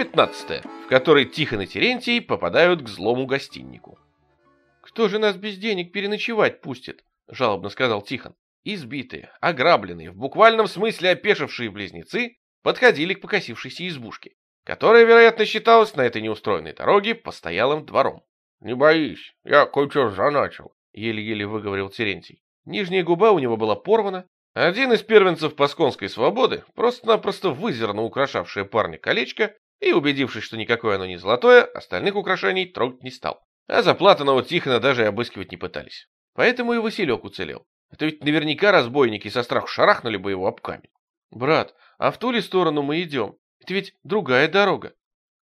Глава 15, в которой Тихон и Терентий попадают к злому гостиннику. «Кто же нас без денег переночевать пустит?» — жалобно сказал Тихон. Избитые, ограбленные, в буквальном смысле опешившие близнецы подходили к покосившейся избушке, которая, вероятно, считалась на этой неустроенной дороге постоялым двором. «Не боись, я кое-что заначил», — еле-еле выговорил Терентий. Нижняя губа у него была порвана, один из первенцев Пасконской свободы просто-напросто вызер на украшавшее парня колечко и, убедившись, что никакое оно не золотое, остальных украшений трогать не стал. А заплатанного Тихона даже обыскивать не пытались. Поэтому и Василек уцелел. Это ведь наверняка разбойники со страху шарахнули бы его об камень. Брат, а в ту ли сторону мы идем? Это ведь другая дорога.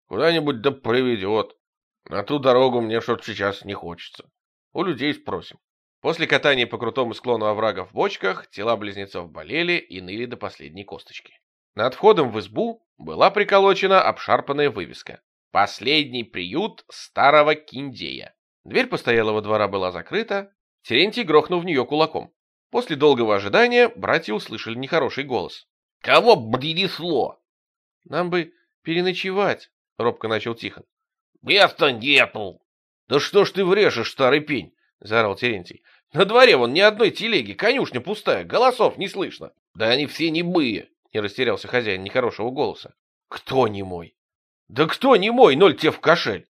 Куда-нибудь да приведет. На ту дорогу мне что-то сейчас не хочется. У людей спросим. После катания по крутому склону оврага в бочках тела близнецов болели и ныли до последней косточки. Над входом в избу была приколочена обшарпанная вывеска «Последний приют старого киндея». Дверь постоялого двора была закрыта, Терентий грохнул в нее кулаком. После долгого ожидания братья услышали нехороший голос. «Кого принесло?» «Нам бы переночевать», — робко начал Тихон. «Места нету!» «Да что ж ты врежешь, старый пень!» — заорал Терентий. На дворе вон ни одной телеги, конюшня пустая, голосов не слышно. Да они все немые, не растерялся хозяин нехорошего голоса. Кто не мой? Да кто не мой, ноль те в кошель?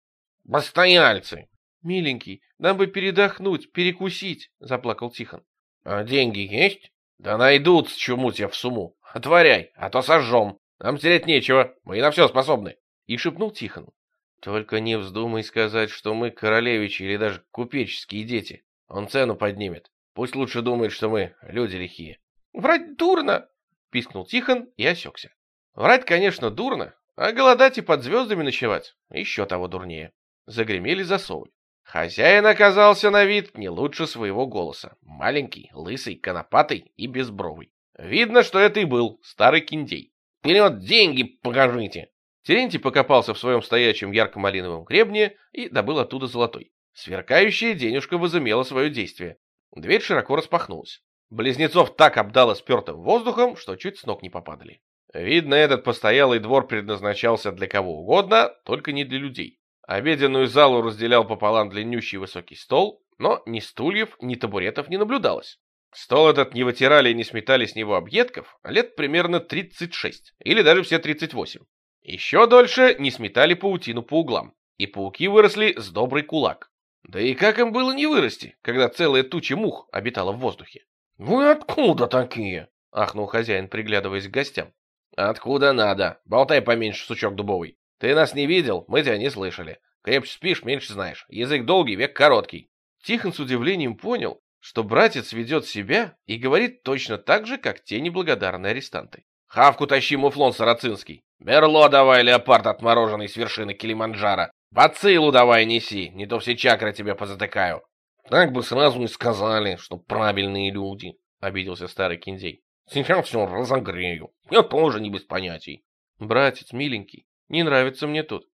Постояльцы. Миленький, нам бы передохнуть, перекусить, заплакал Тихон. А деньги есть? Да найдут, чему тебе в сумму. Отворяй, а то сожжем. Нам терять нечего, мы и на все способны. И шепнул Тихону. Только не вздумай сказать, что мы королевичи или даже купеческие дети. Он цену поднимет. Пусть лучше думает, что мы люди лихие. Врать дурно, пискнул Тихон и осекся. Врать, конечно, дурно, а голодать и под звездами ночевать еще того дурнее. Загремели засовы. Хозяин оказался на вид не лучше своего голоса. Маленький, лысый, конопатый и безбровый. Видно, что это и был старый киндей. «Вперед, деньги покажите!» Терентий покопался в своем стоячем ярко-малиновом гребне и добыл оттуда золотой. Сверкающая денежка возымела свое действие. Дверь широко распахнулась. Близнецов так обдало спертым воздухом, что чуть с ног не попадали. Видно, этот постоялый двор предназначался для кого угодно, только не для людей. Обеденную залу разделял пополам длиннющий высокий стол, но ни стульев, ни табуретов не наблюдалось. Стол этот не вытирали и не сметали с него объедков а лет примерно 36, или даже все 38. Еще дольше не сметали паутину по углам, и пауки выросли с добрый кулак. Да и как им было не вырасти, когда целая туча мух обитала в воздухе? «Вы откуда такие?» — ахнул хозяин, приглядываясь к гостям. «Откуда надо? Болтай поменьше, сучок дубовый. Ты нас не видел, мы тебя не слышали. Крепче спишь, меньше знаешь. Язык долгий, век короткий». Тихон с удивлением понял, что братец ведет себя и говорит точно так же, как те неблагодарные арестанты. «Хавку тащи, муфлон сарацинский! Мерло давай, леопард отмороженный с вершины Килиманджаро! Бациллу давай неси, не то все чакры тебе позатыкаю. Так бы сразу не сказали, что правильные люди, — обиделся старый киндей. Сейчас все разогрею. Я тоже не без понятий. Братец, миленький, не нравится мне тут.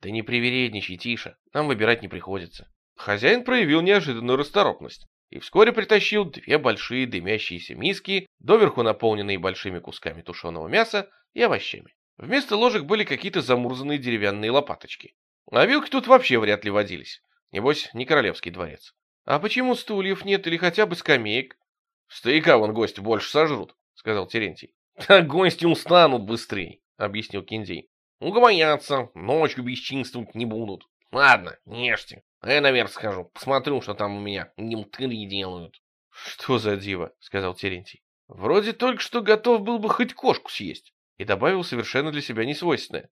Да не привередничай, тише, нам выбирать не приходится. Хозяин проявил неожиданную расторопность и вскоре притащил две большие дымящиеся миски, доверху наполненные большими кусками тушеного мяса и овощами. Вместо ложек были какие-то замурзанные деревянные лопаточки. А вилки тут вообще вряд ли водились. Небось, не королевский дворец. А почему стульев нет или хотя бы скамеек? Стояка вон гости больше сожрут, сказал Терентий. Так гости устанут быстрее, объяснил Киндей. Угомонятся, ночью бесчинствовать не будут. Ладно, ешьте. А я наверх схожу, посмотрю, что там у меня немтыри делают. Что за диво, сказал Терентий. Вроде только что готов был бы хоть кошку съесть. И добавил совершенно для себя несвойственное.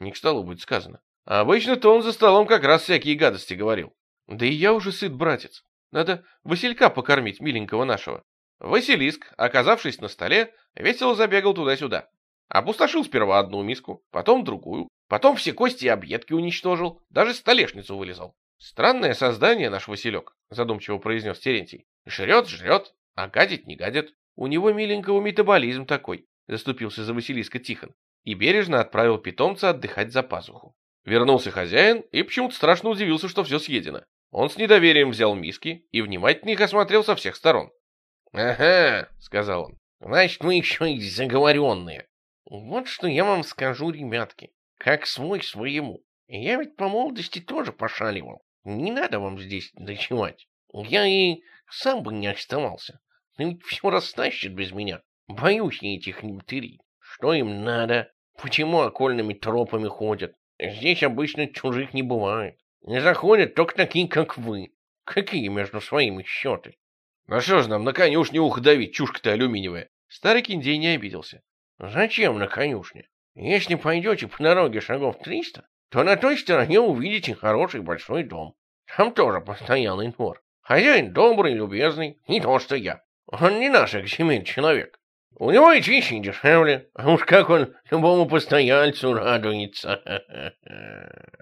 Не к столу будет сказано. А обычно-то он за столом как раз всякие гадости говорил. Да и я уже сыт, братец. Надо Василька покормить, миленького нашего. Василиск, оказавшись на столе, весело забегал туда-сюда. Опустошил сперва одну миску, потом другую, потом все кости и объедки уничтожил, даже столешницу вылезал. Странное создание наш Василек, задумчиво произнес Терентий. Жрет, жрет, а гадить не гадит. У него миленького метаболизм такой, заступился за Василиска Тихон и бережно отправил питомца отдыхать за пазуху. Вернулся хозяин и почему-то страшно удивился, что все съедено. Он с недоверием взял миски и внимательно их осмотрел со всех сторон. «Ага», — сказал он, — «значит, мы еще и заговоренные. Вот что я вам скажу, ребятки. как свой своему. Я ведь по молодости тоже пошаливал. Не надо вам здесь ночевать. Я и сам бы не оставался. Но ведь все растащит без меня. Боюсь я этих небтырей. Что им надо? Почему окольными тропами ходят? Здесь обычно чужих не бывает. Не заходят только такие, как вы. Какие между своими счеты? А что ж нам на конюшне ухо давить, чушка-то алюминиевая? Старый киндей не обиделся. Зачем на конюшне? Если пойдете по дороге шагов триста, то на той стороне увидите хороший большой дом. Там тоже постоялый двор. Хозяин добрый, любезный, не то что я. Он не наш земель человек. У него и чище, и дешевле. А уж как он любому постояльцу радуется.